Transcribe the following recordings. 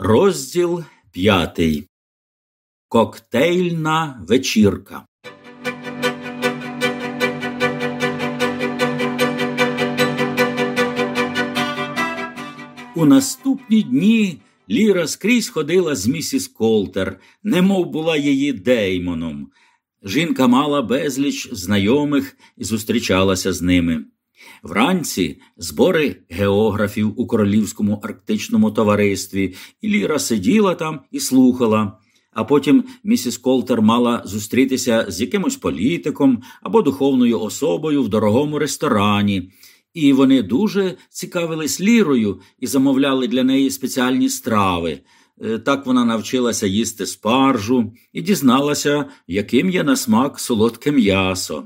Розділ п'ятий. Коктейльна вечірка. У наступні дні Ліра скрізь ходила з місіс Колтер, немов була її деймоном. Жінка мала безліч знайомих і зустрічалася з ними. Вранці збори географів у королівському арктичному товаристві, і Ліра сиділа там і слухала. А потім місіс Колтер мала зустрітися з якимось політиком або духовною особою в дорогому ресторані, і вони дуже цікавились лірою і замовляли для неї спеціальні страви. Е, так вона навчилася їсти спаржу і дізналася, яким є на смак солодке м'ясо.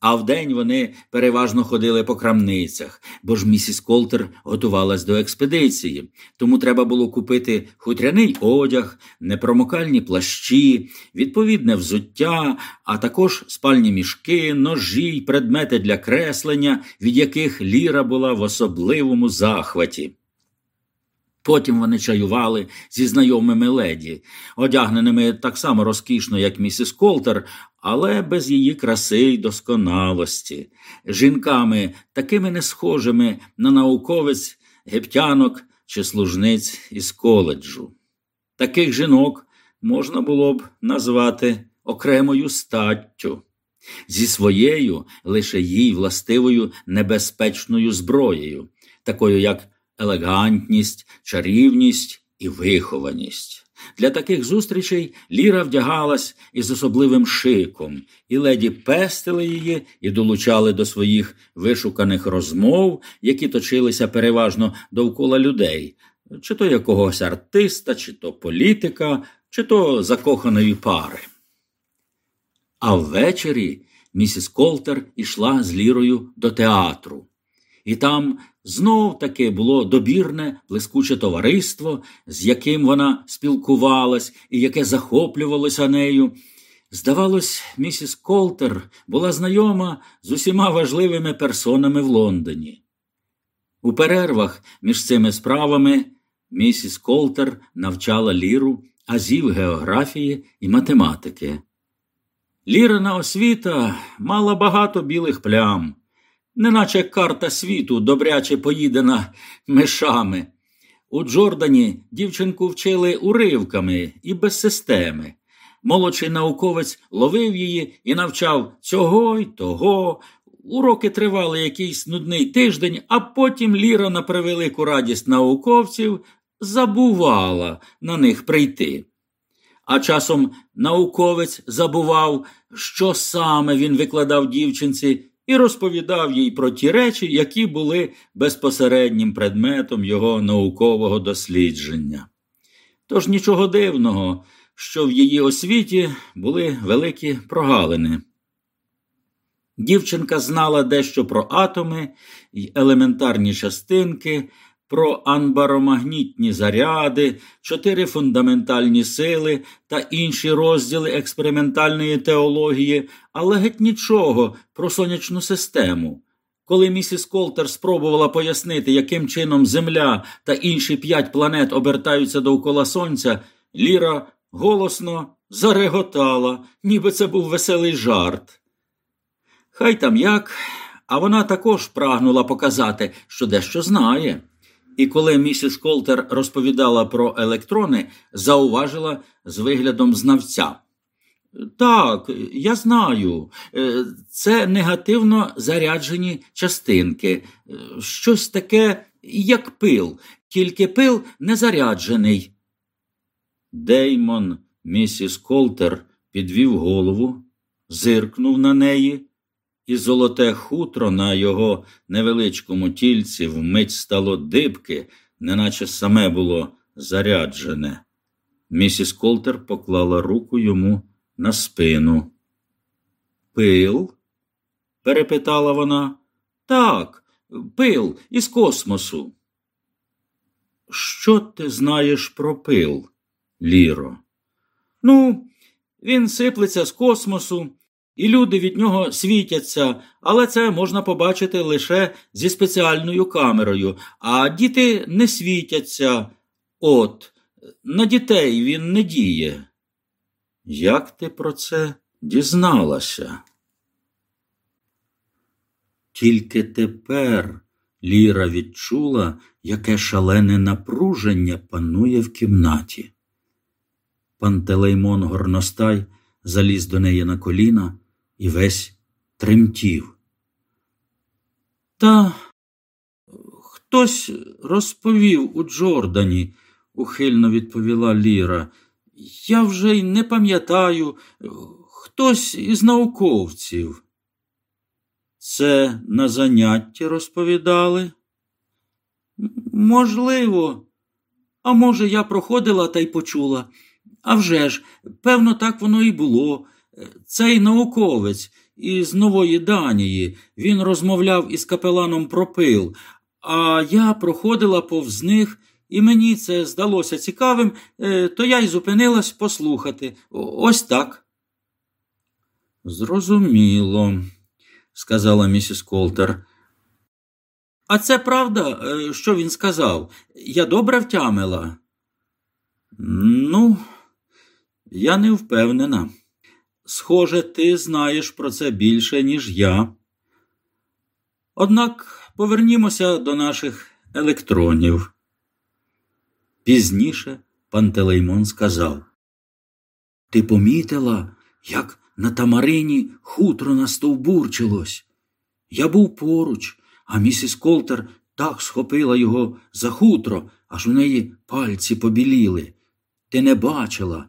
А вдень вони переважно ходили по крамницях, бо ж місіс Колтер готувалась до експедиції, тому треба було купити хутряний одяг, непромокальні плащі, відповідне взуття, а також спальні мішки, ножі й предмети для креслення, від яких Ліра була в особливому захваті. Потім вони чаювали зі знайомими леді, одягненими так само розкішно, як місіс Колтер, але без її краси й досконалості, жінками, такими не схожими на науковець, гептянок чи служниць із коледжу. Таких жінок можна було б назвати окремою статтю. Зі своєю лише їй властивою небезпечною зброєю, такою як елегантність, чарівність і вихованість. Для таких зустрічей Ліра вдягалась із особливим шиком, і леді пестили її і долучали до своїх вишуканих розмов, які точилися переважно довкола людей, чи то якогось артиста, чи то політика, чи то закоханої пари. А ввечері місіс Колтер ішла з Лірою до театру, і там Знов таки було добірне, блискуче товариство, з яким вона спілкувалась і яке захоплювалося нею. Здавалось, місіс Колтер була знайома з усіма важливими персонами в Лондоні. У перервах між цими справами місіс Колтер навчала ліру азів географії і математики. Лірина освіта мала багато білих плям неначе карта світу добряче поїдена мишами. У Джордані дівчинку вчили уривками і без системи. Молодший науковець ловив її і навчав цього й того. Уроки тривали якийсь нудний тиждень, а потім Ліра на превелику радість науковців забувала на них прийти. А часом науковець забував, що саме він викладав дівчинці, і розповідав їй про ті речі, які були безпосереднім предметом його наукового дослідження. Тож нічого дивного, що в її освіті були великі прогалини. Дівчинка знала дещо про атоми й елементарні частинки, про анбаромагнітні заряди, чотири фундаментальні сили та інші розділи експериментальної теології, але геть нічого про сонячну систему. Коли місіс Колтер спробувала пояснити, яким чином Земля та інші п'ять планет обертаються довкола Сонця, Ліра голосно зареготала, ніби це був веселий жарт. Хай там як, а вона також прагнула показати, що дещо знає. І коли місіс Колтер розповідала про електрони, зауважила з виглядом знавця. Так, я знаю, е, це негативно заряджені частинки, щось таке, як пил, тільки пил не заряджений. Деймон місіс Колтер підвів голову, зиркнув на неї і золоте хутро на його невеличкому тільці вмить стало дибки, неначе саме було заряджене. Місіс Колтер поклала руку йому на спину. Пил? перепитала вона. Так, пил із космосу. Що ти знаєш про пил, Ліро? Ну, він сиплеться з космосу, і люди від нього світяться, але це можна побачити лише зі спеціальною камерою, а діти не світяться. От, На дітей він не діє. Як ти про це дізналася? Тільки тепер Ліра відчула, яке шалене напруження панує в кімнаті. Пантелеймон горностай заліз до неї на коліна і весь тремтів. Та хтось розповів у Джордані, ухильно відповіла Ліра. Я вже й не пам'ятаю, хтось із науковців. Це на занятті розповідали? Можливо, а може, я проходила та й почула. А вже ж, певно, так воно і було. Цей науковець із Нової Данії він розмовляв із капеланом про пил, а я проходила повз них, і мені це здалося цікавим, е, то я й зупинилась послухати. Ось так. Зрозуміло, сказала місіс Колтер. А це правда, е, що він сказав? Я добре втямила? Ну, я не впевнена. Схоже, ти знаєш про це більше, ніж я. Однак повернімося до наших електронів. Пізніше Пантелеймон сказав: Ти помітила, як на тамарині хутро настовбурчилось? Я був поруч, а місіс Колтер так схопила його за хутро, аж у неї пальці побіліли. Ти не бачила.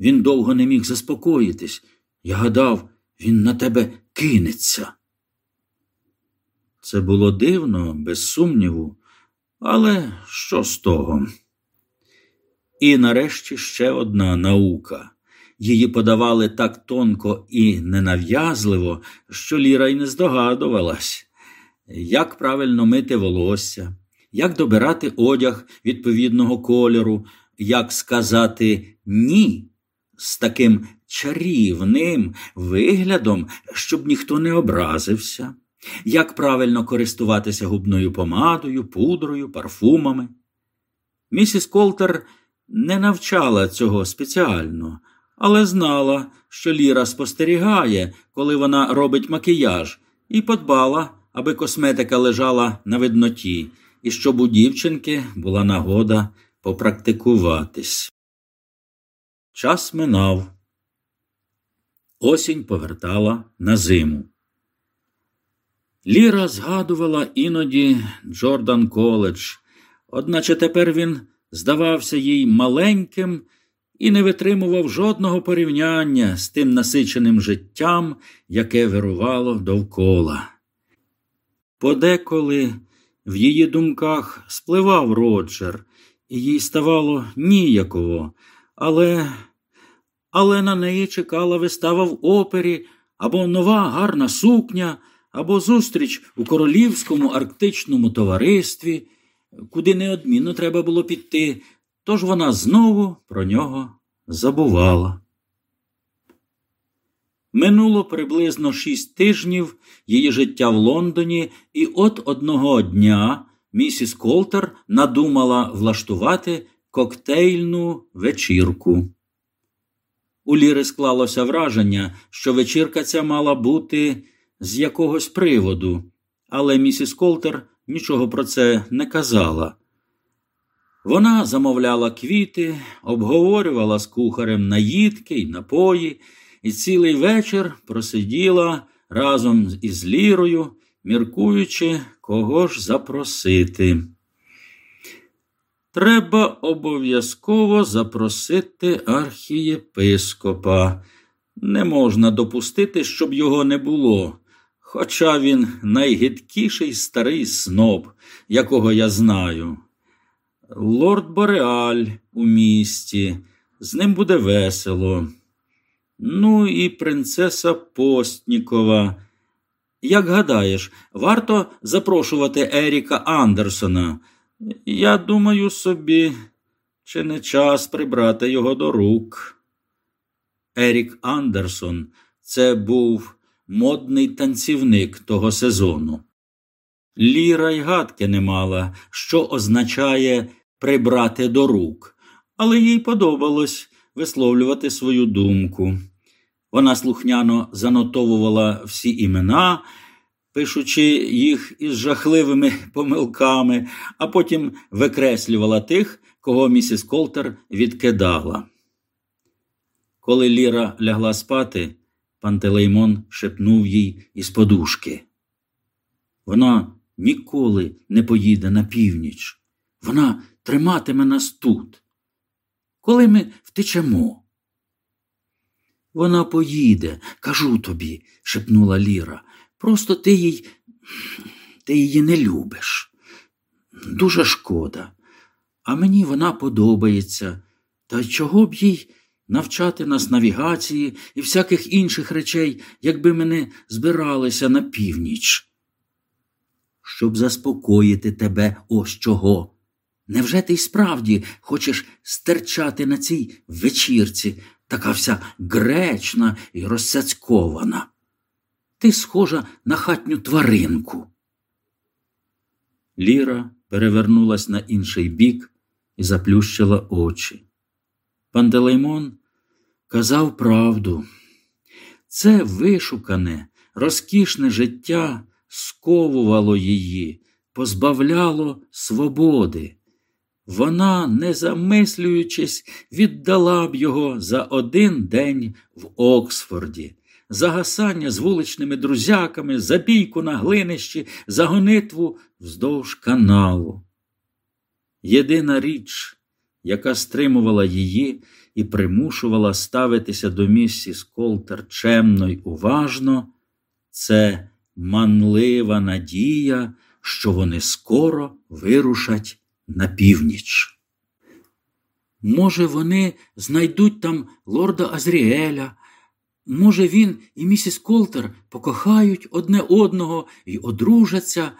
Він довго не міг заспокоїтись. Я гадав, він на тебе кинеться. Це було дивно, без сумніву, але що з того? І нарешті ще одна наука. Її подавали так тонко і ненав'язливо, що Ліра й не здогадувалась, як правильно мити волосся, як добирати одяг відповідного кольору, як сказати ні з таким чарівним виглядом, щоб ніхто не образився, як правильно користуватися губною помадою, пудрою, парфумами. Місіс Колтер не навчала цього спеціально, але знала, що Ліра спостерігає, коли вона робить макіяж, і подбала, аби косметика лежала на видноті, і щоб у дівчинки була нагода попрактикуватись. Час минав. Осінь повертала на зиму. Ліра згадувала іноді Джордан Коледж, одначе тепер він здавався їй маленьким і не витримував жодного порівняння з тим насиченим життям, яке вирувало довкола. Подеколи в її думках спливав Роджер, і їй ставало ніяково, але але на неї чекала вистава в опері або нова гарна сукня, або зустріч у королівському арктичному товаристві, куди неодмінно треба було піти, тож вона знову про нього забувала. Минуло приблизно шість тижнів її життя в Лондоні, і от одного дня місіс Колтер надумала влаштувати коктейльну вечірку. У Ліри склалося враження, що вечірка ця мала бути з якогось приводу, але місіс Колтер нічого про це не казала. Вона замовляла квіти, обговорювала з кухарем наїдки й напої, і цілий вечір просиділа разом із Лірою, міркуючи, кого ж запросити. Треба обов'язково запросити архієпископа. Не можна допустити, щоб його не було. Хоча він найгидкіший старий сноб, якого я знаю. Лорд Бореаль у місті, з ним буде весело. Ну і принцеса Постнікова. Як гадаєш, варто запрошувати Еріка Андерсона. Я думаю собі, чи не час прибрати його до рук. Ерік Андерсон це був модний танцівник того сезону. Ліра й гадки не мала, що означає прибрати до рук, але їй подобалось висловлювати свою думку. Вона слухняно занотовувала всі імена, пишучи їх із жахливими помилками, а потім викреслювала тих, кого місіс Колтер відкидала. Коли Ліра лягла спати, Пантелеймон шепнув їй із подушки. Вона ніколи не поїде на північ. Вона триматиме нас тут. Коли ми втечемо. Вона поїде, кажу тобі, шепнула Ліра. Просто ти їй ти її не любиш. Дуже шкода. А мені вона подобається. Та чого б їй навчати нас навігації і всяких інших речей, якби ми не збиралися на північ? Щоб заспокоїти тебе ось чого. Невже ти й справді хочеш стерчати на цій вечірці, така вся гречна і розсяцькована? Ти схожа на хатню тваринку. Ліра перевернулась на інший бік і заплющила очі. Пантелеймон казав правду. Це вишукане, розкішне життя сковувало її, позбавляло свободи. Вона, не замислюючись, віддала б його за один день в Оксфорді, загасання з вуличними друзяками, забійку на глинищі, за гонитву вздовж каналу. Єдина річ, яка стримувала її і примушувала ставитися до місіс Колтер чемно й уважно, це манлива надія, що вони скоро вирушать на північ. Може, вони знайдуть там лорда Азріеля, може, він і місіс Колтер покохають одне одного і одружаться,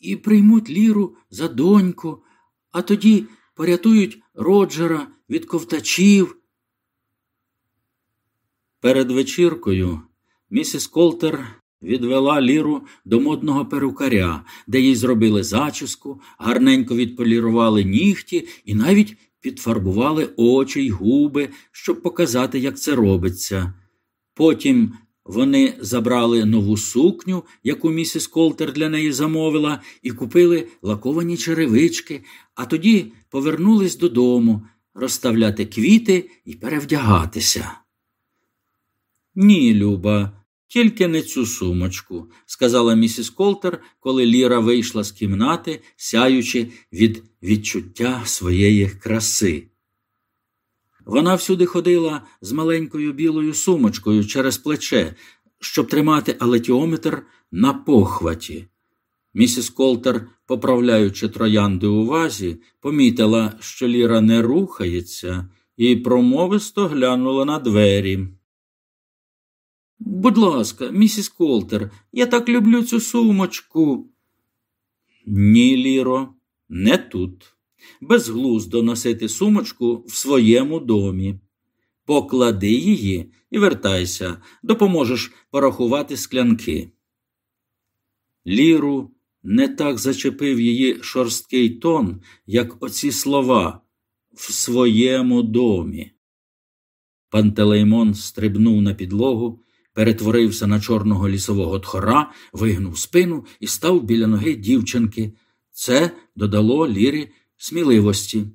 і приймуть ліру за доньку, а тоді порятують Роджера від ковтачів. Перед вечіркою місіс Колтер відвела ліру до модного перукаря, де їй зробили зачіску, гарненько відполірували нігті і навіть підфарбували очі й губи, щоб показати, як це робиться. Потім вони забрали нову сукню, яку місіс Колтер для неї замовила, і купили лаковані черевички, а тоді повернулись додому розставляти квіти і перевдягатися. Ні, Люба, тільки не цю сумочку, сказала місіс Колтер, коли Ліра вийшла з кімнати, сяючи від відчуття своєї краси. Вона всюди ходила з маленькою білою сумочкою через плече, щоб тримати алетіометр на похваті. Місіс Колтер, поправляючи троянди у вазі, помітила, що Ліра не рухається, і промовисто глянула на двері. Будь ласка, місіс Колтер, я так люблю цю сумочку. Ні, Ліро, не тут. Безглуздо носити сумочку в своєму домі. Поклади її і вертайся, допоможеш порахувати склянки. Ліру не так зачепив її шорсткий тон, як оці слова в своєму домі. Пантелеймон стрибнув на підлогу перетворився на чорного лісового тхора, вигнув спину і став біля ноги дівчинки. Це додало Лірі сміливості.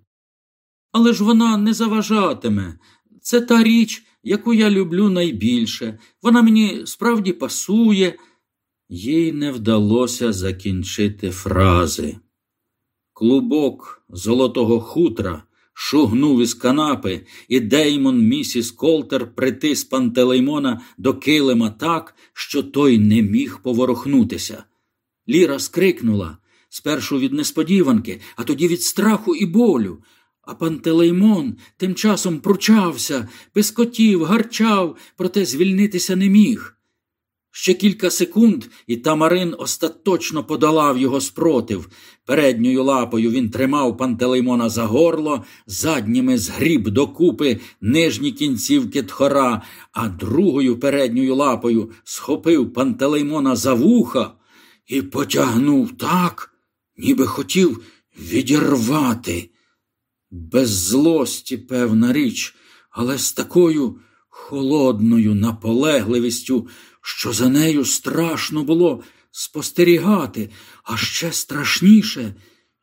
Але ж вона не заважатиме. Це та річ, яку я люблю найбільше. Вона мені справді пасує. Їй не вдалося закінчити фрази. Клубок золотого хутра шугнув із канапи, і Деймон місіс Колтер притис пантелеймона до килима так, що той не міг поворухнутися. Ліра скрикнула спершу від несподіванки, а тоді від страху і болю. А пантелеймон тим часом пручався, пискотів, гарчав, проте звільнитися не міг. Ще кілька секунд, і Тамарин остаточно подолав його спротив. Передньою лапою він тримав пантелеймона за горло, задніми згріб докупи нижні кінцівки тхора, а другою передньою лапою схопив пантелеймона за вуха і потягнув так, ніби хотів відірвати. Без злості, певна річ, але з такою холодною наполегливістю, що за нею страшно було спостерігати, а ще страшніше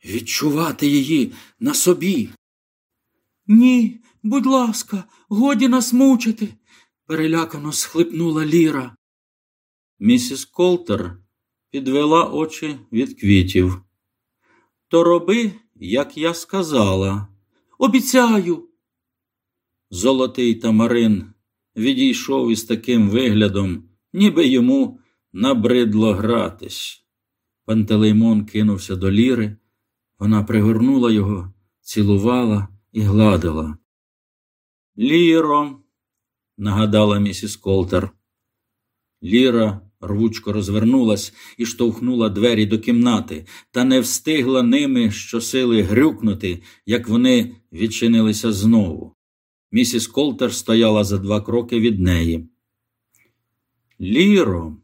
відчувати її на собі. Ні, будь ласка, годі нас мучити, перелякано схлипнула Ліра. Місіс Колтер підвела очі від квітів. То роби, як я сказала. Обіцяю. Золотий Тамарин відійшов із таким виглядом, ніби йому набридло гратись. Пантелеймон кинувся до ліри, вона пригорнула його, цілувала і гладила. Ліро, нагадала місіс Колтер. Ліра рвучко розвернулась і штовхнула двері до кімнати, та не встигла ними щосили грюкнути, як вони відчинилися знову. Місіс Колтер стояла за два кроки від неї. Ліро,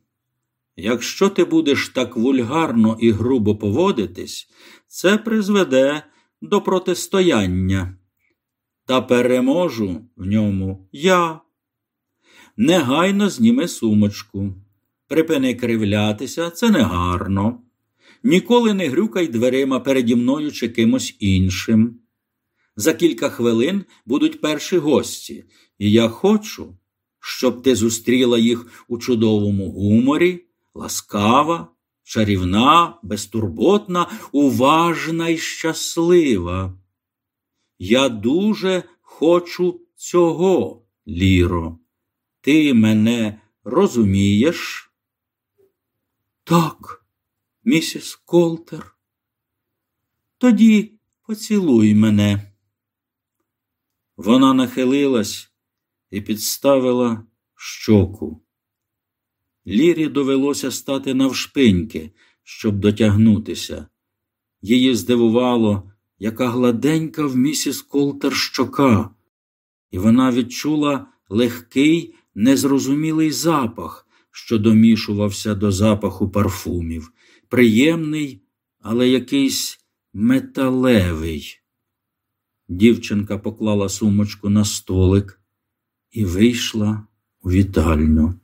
якщо ти будеш так вульгарно і грубо поводитись, це призведе до протистояння. Та переможу в ньому я. Негайно зніми сумочку. Припини кривлятися, це негарно. Ніколи не грюкай дверима переді мною чи кимось іншим. За кілька хвилин будуть перші гості, і я хочу, щоб ти зустріла їх у чудовому гуморі, ласкава, чарівна, безтурботна, уважна і щаслива. Я дуже хочу цього, Ліро. Ти мене розумієш? Так, місіс Колтер. Тоді поцілуй мене. Вона нахилилась і підставила щоку. Лірі довелося стати навшпиньки, щоб дотягнутися. Її здивувало, яка гладенька в місіс Колтер щока, і вона відчула легкий, незрозумілий запах, що домішувався до запаху парфумів, приємний, але якийсь металевий. Дівчинка поклала сумочку на столик і вийшла у вітальню.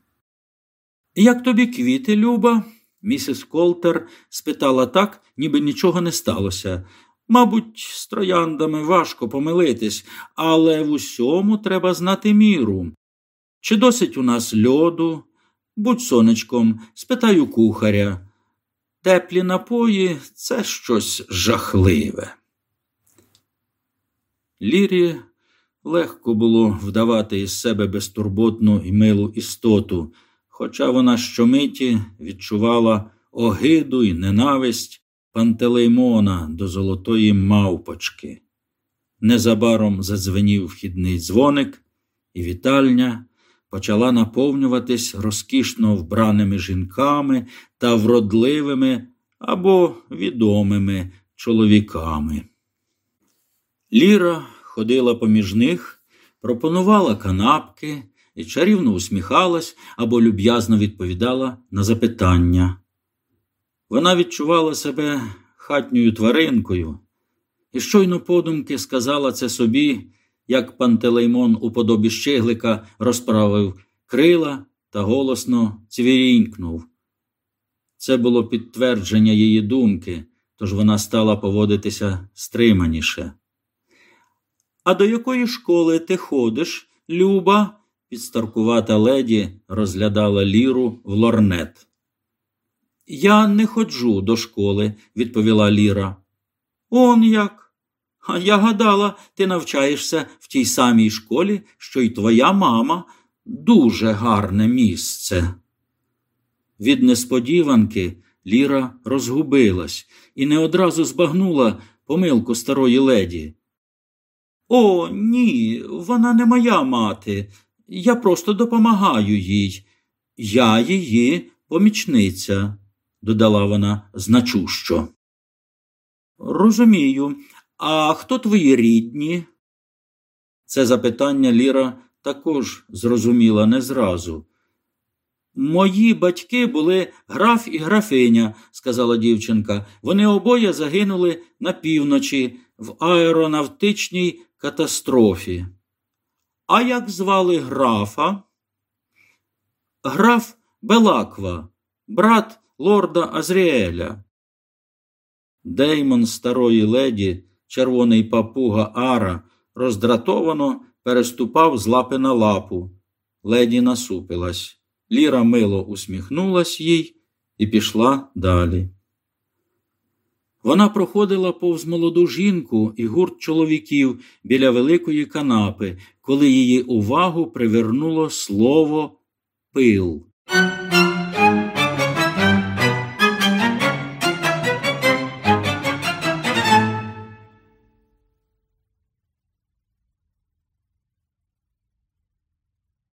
Як тобі квіти, Люба? Місіс Колтер спитала так, ніби нічого не сталося. Мабуть, з трояндами важко помилитись, але в усьому треба знати міру. Чи досить у нас льоду? Будь сонечком, спитаю кухаря. Теплі напої це щось жахливе. Лірі легко було вдавати із себе безтурботну і милу істоту, хоча вона щомиті відчувала огиду і ненависть пантелеймона до золотої мавпочки. Незабаром задзвенів вхідний дзвоник, і вітальня почала наповнюватись розкішно вбраними жінками та вродливими або відомими чоловіками. Ліра ходила поміж них, пропонувала канапки і чарівно усміхалась або люб'язно відповідала на запитання. Вона відчувала себе хатньою тваринкою і щойно подумки сказала це собі, як пантелеймон у подобі щеглика розправив крила та голосно цвірінькнув. Це було підтвердження її думки, тож вона стала поводитися стриманіше. А до якої школи ти ходиш, Люба? Підстаркувата леді розглядала ліру в лорнет. Я не ходжу до школи, відповіла Ліра. Он як? А я гадала, ти навчаєшся в тій самій школі, що й твоя мама дуже гарне місце. Від несподіванки Ліра розгубилась і не одразу збагнула помилку старої леді. О, ні, вона не моя мати. Я просто допомагаю їй. Я її помічниця, додала вона значущо. Розумію, а хто твої рідні? Це запитання Ліра також зрозуміла не зразу. Мої батьки були граф і графиня, сказала дівчинка. Вони обоє загинули на півночі в аеронавтичній катастрофі. А як звали графа? Граф Белаква, брат лорда Азріеля. Деймон старої леді, червоний папуга Ара, роздратовано переступав з лапи на лапу. Леді насупилась. Ліра мило усміхнулась їй і пішла далі. Вона проходила повз молоду жінку і гурт чоловіків біля великої канапи, коли її увагу привернуло слово пил.